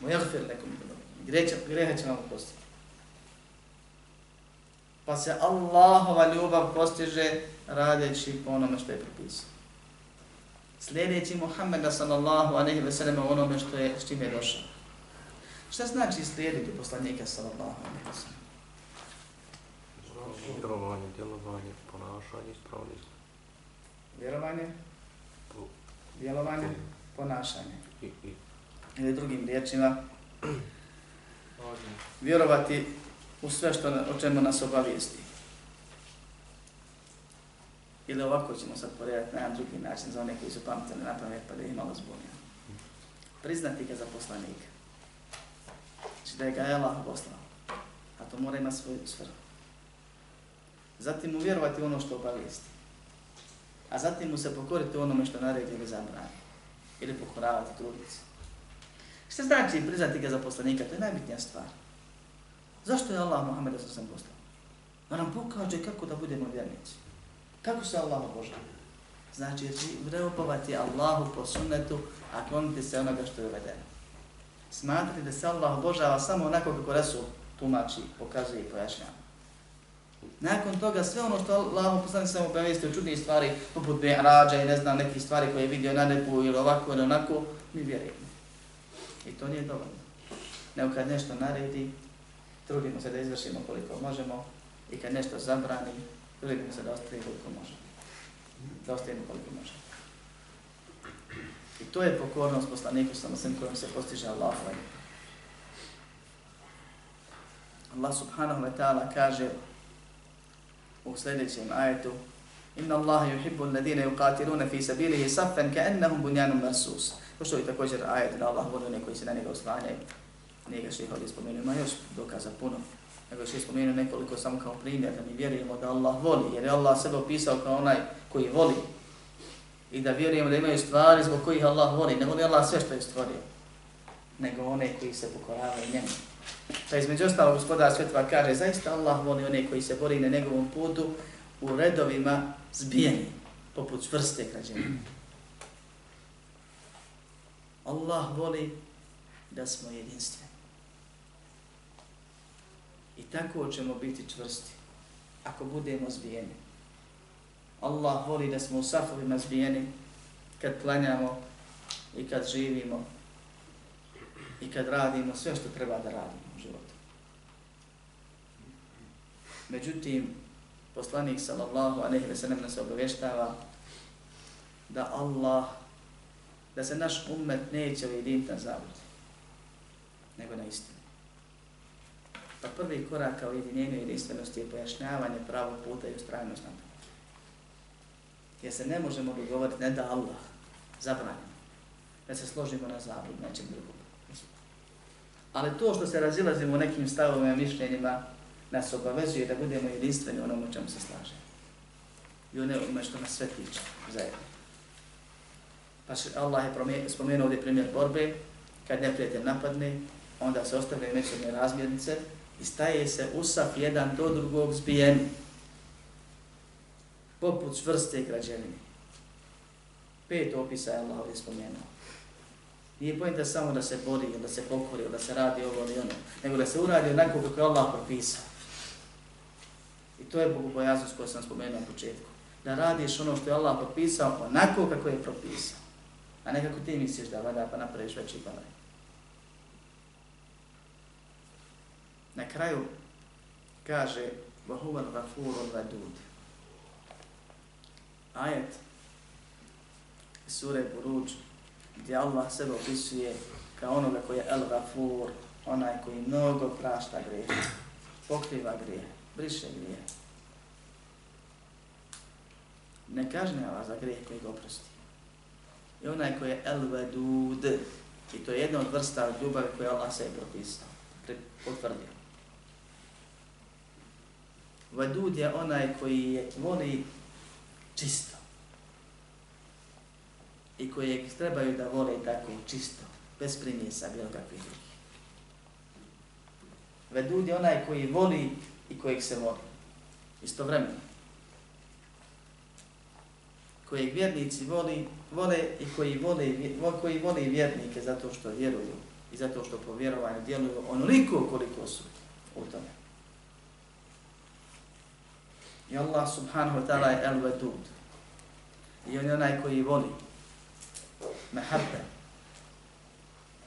Mojagfir nekom greha, greha će vam postiti. Pa se Allahova ljubav postiže radeći po onome što je propisao. Slijedeći Muhammeda sallallahu aleyhi ve sellem onome što je, s čim je došao. Šta znači slijediti poslanika sallallahu aleyhi ve sellem? Vjerovanje, djelovanje, ponašanje, ispravnost. Vjerovanje, djelovanje, ponašanje. I, i. Ili drugim riječima, vjerovati u sve što o čemu nas obavijesti. Ili ovako ćemo sad poredati na jedan drugi način za one koji su pametili na pamet pa da ih malo zbunio. Priznati ga za poslanika. Znači da je ga Allah poslao. A to mora imati svoju svrhu. Zatim mu vjerovati ono što obavijesti. A zatim mu se pokoriti onome što naredi ili zabrani. Ili pokoravati trudnici. Što znači priznati ga za poslanika? To je najbitnija stvar. Zašto je Allah Muhammed sa sam poslao? Da nam pokaže kako da budemo vjernici. Kako se Allah obožava? Znači, vreopovati Allahu po sunnetu, a kloniti se onoga što je uvedeno smatrati da se Allah obožava samo onako kako Resul tumači, pokazuje i pojašnjava. Nakon toga sve ono što Allah poslani samo obavijesti o čudnih stvari, poput Mi'rađa i ne znam neke stvari koje je vidio na nebu ili ovako ili onako, mi vjerujemo. I to nije dovoljno. Nego kad nešto naredi, trudimo se da izvršimo koliko možemo i kad nešto zabrani, trudimo se da ostavimo koliko možemo. Da ostavimo koliko možemo. I to je pokornost poslaniku sa svem kojom se postiže Allah. Allah subhanahu wa ta'ala kaže u sljedećem ajetu Inna Allaha yuhibbu alladhina yuqatiluna fi sabilihi saffan ka'annahum bunyanun marsus. Pošto je također ajet da Allah voli one koji se na njega oslanjaju. Nije ga ših ovdje spomenuo, ima još dokaza puno. Nego se spomenuo nekoliko samo kao primjer da mi vjerujemo da Allah voli, jer je Allah sebe opisao kao onaj koji voli i da vjerujemo da imaju stvari zbog kojih Allah voli. Ne voli Allah sve što je stvorio, nego one koji se pokoravaju njemu. Pa između ostalo gospodar svjetova kaže, zaista Allah voli one koji se bori na njegovom putu u redovima zbijeni, poput čvrste građene. Allah voli da smo jedinstveni. I tako ćemo biti čvrsti, ako budemo zbijeni. Allah voli da smo u safovima zbijeni kad klanjamo i kad živimo i kad radimo sve što treba da radimo u životu. Međutim, poslanik sallallahu alejhi ve sellem nas obavještava da Allah da se naš ummet neće ujediniti na zabludi, nego na istinu. Pa prvi korak ka ujedinjenju jedinstvenosti je pojašnjavanje pravog puta i ustrajnost na to jer se ne možemo dogovoriti, ne da Allah zabranjeno, da se složimo na zablud, nečem drugom. Ali to što se razilazimo u nekim stavovima i mišljenjima, nas obavezuje da budemo jedinstveni u onom u čemu se slaže. I onome što nas sve tiče zajedno. Pa Allah je spomenuo ovdje primjer borbe, kad neprijatelj napadne, onda se ostavljaju međusobne razmjernice i staje se usaf jedan do drugog zbijeni poput čvrste građevine. Pet opisa je Allah ovdje spomenuo. Nije pojenta samo da se bori, da se pokori, da se radi ovo ili ono, nego da se uradi onako kako je Allah propisao. I to je bogobojaznost koju sam spomenuo na početku. Da radiš ono što je Allah propisao onako kako je propisao. A ne kako ti misliš da vada pa napraviš veći balaj. Na kraju kaže وَهُوَ الْغَفُورُ الْوَدُودِ ajet iz sure Buruđ, gdje Allah sebe opisuje kao onoga koji je El Gafur, onaj koji mnogo prašta grije, pokriva grije, briše grije. Ne kažnjava za grijeh koji ga oprosti. I onaj koji je El Vedud, i to je jedna od vrsta ljubavi koju Allah se je propisao, potvrdio. Vedud je onaj koji je voli čisto. I koji trebaju da vole tako čisto, bez primjesa bilo kakvih drugih. Vedud je onaj koji voli i kojeg se voli. Istovremeno. Kojeg vjernici voli, vole i koji vole, koji vole vjernike zato što vjeruju i zato što po vjerovanju djeluju onoliko koliko su u tome. I Allah subhanahu wa ta'ala je el vedud. I on je onaj koji voli. Mehabbe.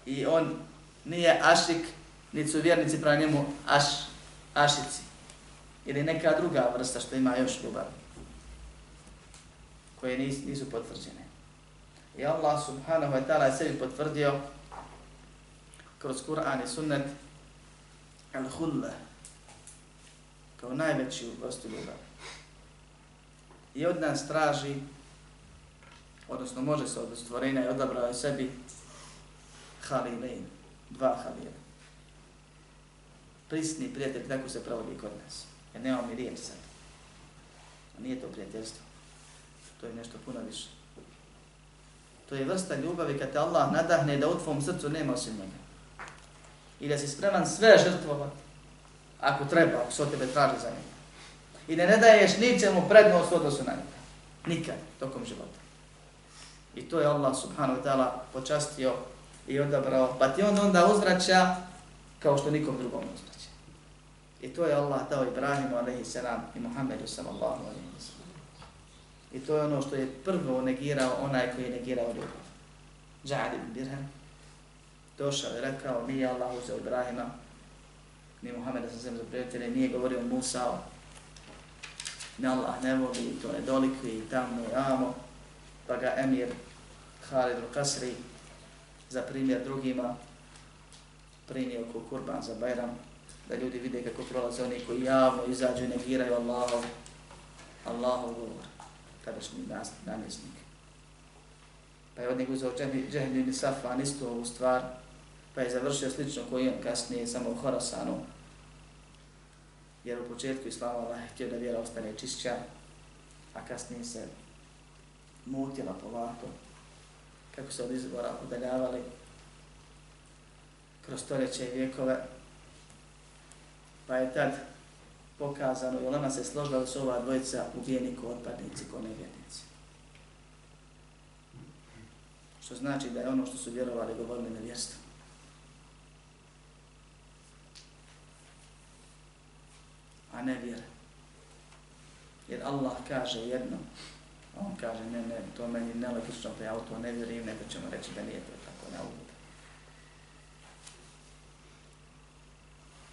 I on nije ašik niti su vjernici pravi njemu aš, ašici. Ili neka druga vrsta što ima još ljubav. Koje nis, nisu potvrđene. I Allah subhanahu wa ta'ala je sebi potvrdio kroz Kur'an i sunnet al-hulla kao najveću vrstu ljubav. I od nas traži, odnosno može se od stvorenja i odabrao je sebi halilein, dva halila prisni prijatelj, tako se provodi kod nas. Jer nemamo mi riječ sad. A nije to prijateljstvo. To je nešto puno više. To je vrsta ljubavi kad te Allah nadahne da u tvom srcu nema osim njega. I da si spreman sve žrtvovati. Ako treba, ako se od tebe traži za njega. I da ne daješ ničemu prednost u odnosu na njega. Nikad, tokom života. I to je Allah subhanahu wa ta'ala počastio i odabrao. Pa ti on onda uzvraća kao što nikom drugom uzvraća. I to je Allah dao Ibrahimu alaihi salam i Muhammedu sallallahu alaihi salam. I to je ono što je prvo negirao onaj koji je negirao ljubav. Džad ibn Birham došao i rekao, nije Allah uzeo Ibrahima, ni Muhammeda sa zemlje za prijatelje, nije govorio Musa, ne Allah ne voli, to ne dolikuje i tamo i amo, pa ga emir Khalid al-Qasri za primjer drugima prinio ko kurban za Bajram, da ljudi vide kako prolaze oni koji javno izađu i negiraju Allahov, Allahov govor, tadašnji namjesnik. Pa je od njega uzao Džehli ibn Safan istu ovu stvar, pa je završio slično koji on kasnije samo u Horasanu, jer u početku Islama Allah je htio da vjera ostane čišća, a kasnije se mutila polako, kako se od izbora udaljavali kroz stoljeće i vjekove, Pa je tad pokazano i Olema se složila da su ova dvojica ubijeni ko otpadnici, ko nevjernici. Što znači da je ono što su vjerovali govorili nevjerstvo. A ne vjera. Jer Allah kaže jedno, a on kaže ne, ne, to meni nelogično, pa ja u to ne vjerujem, nego ćemo reći da nije to tako, ne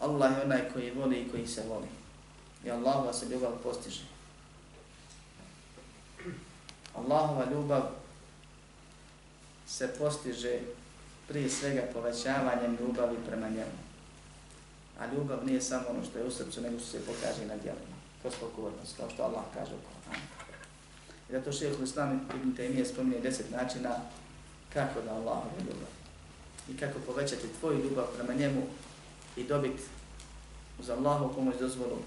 Allah je onaj koji voli i koji se voli. I Allahova se ljubav postiže. Allahova ljubav se postiže prije svega povećavanjem ljubavi prema njemu. A ljubav nije samo ono što je u srcu, nego što se pokaže na djelima. Kroz pokornost, kao što Allah kaže u Koranu. I zato šehr Islam Ibn Taymiye spominje deset načina kako da Allah ljubav. I kako povećati tvoju ljubav prema njemu i dobiti uz Allahu pomoć dozvolu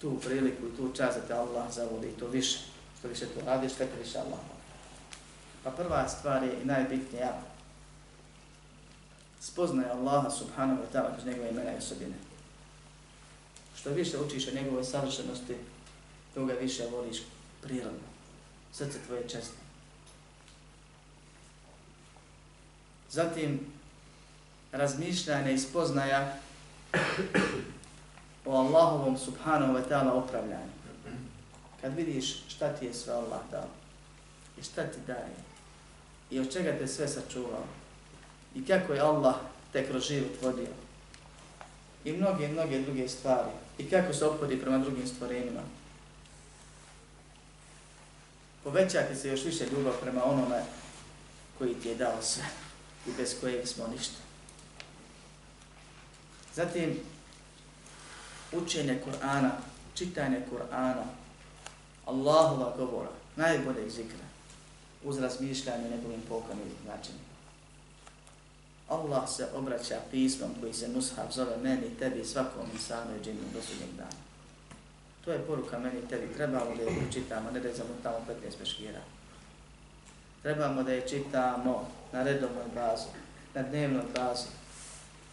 tu priliku i tu čast da te Allah zavodi i to više. Što više to radiš, tako više Allah. Pa prva stvar je i najbitnija spoznaje Allaha subhanahu wa ta'ala kroz njegove imena i osobine. Što više učiš o njegove savršenosti, to ga više voliš prirodno. Srce tvoje čestno. Zatim, razmišljanje i spoznaja o Allahovom subhanahu wa ta'ala opravljanju. Kad vidiš šta ti je sve Allah dao i šta ti daje i od čega te sve sačuvao i kako je Allah te kroz život vodio i mnoge, mnoge druge stvari i kako se opodi prema drugim stvorenima. Povećati se još više ljubav prema onome koji ti je dao sve i bez kojeg smo ništa. Zatim, učenje Kur'ana, čitanje Kur'ana, Allahova govora, najboljeg zikra, uz razmišljanje njegovim pokanim značenjem. Allah se obraća pismom koji se Mushaf zove meni, tebi, svakom insanu i džinu do sudnjeg dana. To je poruka meni tebi. Trebamo da je čitamo, ne da je zamutamo 15 peškira. Trebamo da je čitamo na redovnoj bazi, na dnevnoj bazi.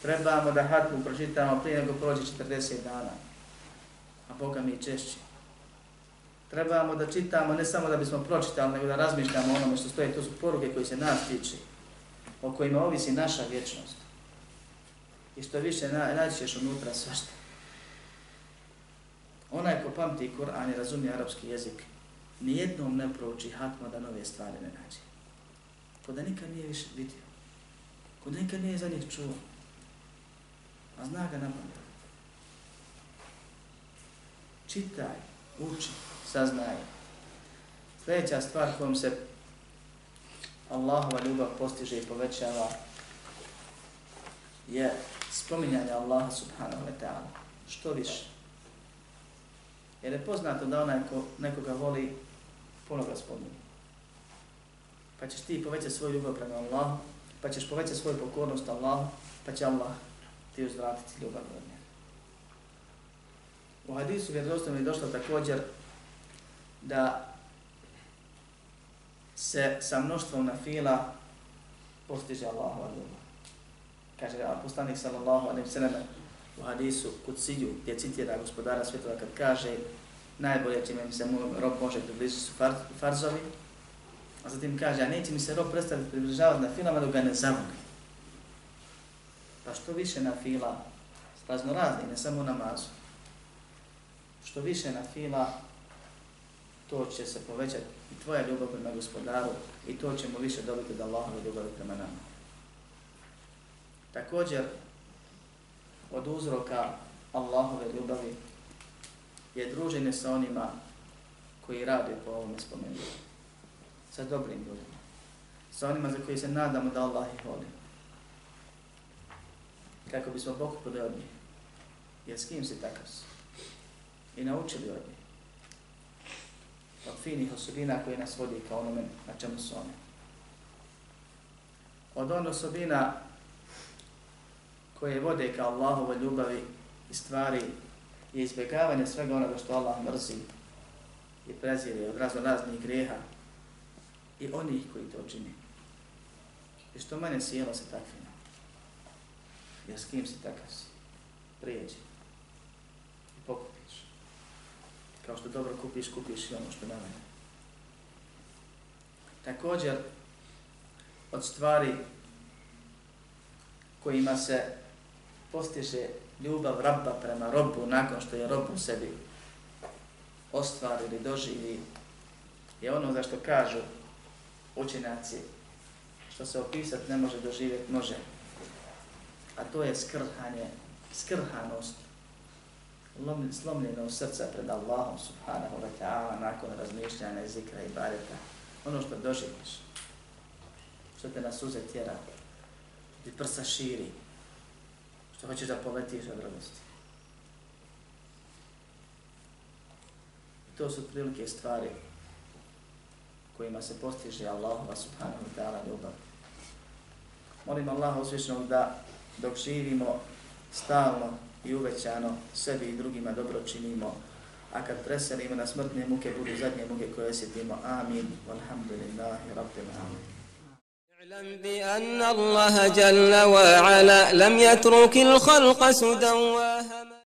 Trebamo da hatmu pročitamo prije nego prođe 40 dana, a Boga mi češće. Trebamo da čitamo ne samo da bismo pročitali, nego da razmišljamo onome što stoje. To su poruke koji se nas tiče, o kojima ovisi naša vječnost. I što više naćeš unutra svašta. Onaj ko pamti Kur'an i razumije arapski jezik, nijednom ne prouči hatma da nove stvari ne nađe. Ko da nikad nije više vidio. Ko da nikad nije za njih čuo. A zna ga na pamet. Čitaj, uči, saznaj. Sljedeća stvar kojom se Allahova ljubav postiže i povećava je spominjanje Allaha subhanahu wa ta'ala. Što više. Jer je poznato da onaj ko nekoga voli, puno ga spominje. Pa ćeš ti povećati svoju ljubav prema Allahu, pa ćeš povećati svoju pokornost Allahu, pa će Allah ti uzvratiti ljubav od njega. U hadisu vjerozostavno je došlo također da se sa mnoštvom na fila postiže Allahu ljubav. Kaže poslanik sallallahu alaihi sallam u hadisu Kutsiju gdje citira gospodara svjetova kad kaže najbolje čime mi se moj rob može približiti su far, farzovi, a zatim kaže, a neće mi se rob predstaviti približavati na filama dok ga ne zavoli. Pa što više na fila, razno razni, ne samo namazu, što više na fila, to će se povećati i tvoja ljubav prema gospodaru i to ćemo više dobiti od Allahove ljubavi prema nama. Također, od uzroka Allahove ljubavi je druženje sa onima koji rade po ovome spomenu. Sa dobrim ljudima. Sa onima za koji se nadamo da Allah ih voli. Kako bismo pokupili od njih. Jer s kim si takav si? I naučili od njih. Od finih osobina koje nas vodi kao onome na čemu su one. Od on osobina koje vode ka Allahove ljubavi i stvari je izbjegavanje svega onoga što Allah mrzi i prezire od razno raznih greha i onih koji to čini. I što manje sjela se takvima. Ja s kim si takav si? Prijeđi. I pokupiš. Kao što dobro kupiš, kupiš i ono što nam mene. Također, od stvari kojima se postiže ljubav rabba prema robu nakon što je rob u sebi ostvari ili doživi je ono za što kažu učenjaci što se opisat ne može doživjeti, može. A to je skrhanje, skrhanost, slomljeno srca pred Allahom subhanahu wa ta'ala nakon razmišljanja zikra i bareta. Ono što doživiš, što te na suze tjera, ti prsa širi, što hoćeš da poletiš od radosti. I to su prilike stvari kojima se postiže Allahova subhanahu wa ta'ala ljubav. Molim Allaha uzvišenog da dok živimo stalno i uvećano sebi i drugima dobro činimo, a kad preselimo na smrtne muke budu zadnje muke koje osjetimo. Amin. Walhamdulillahi rabbil alamin. اعلم بأن الله جل وعلا لم يترك الخلق سدى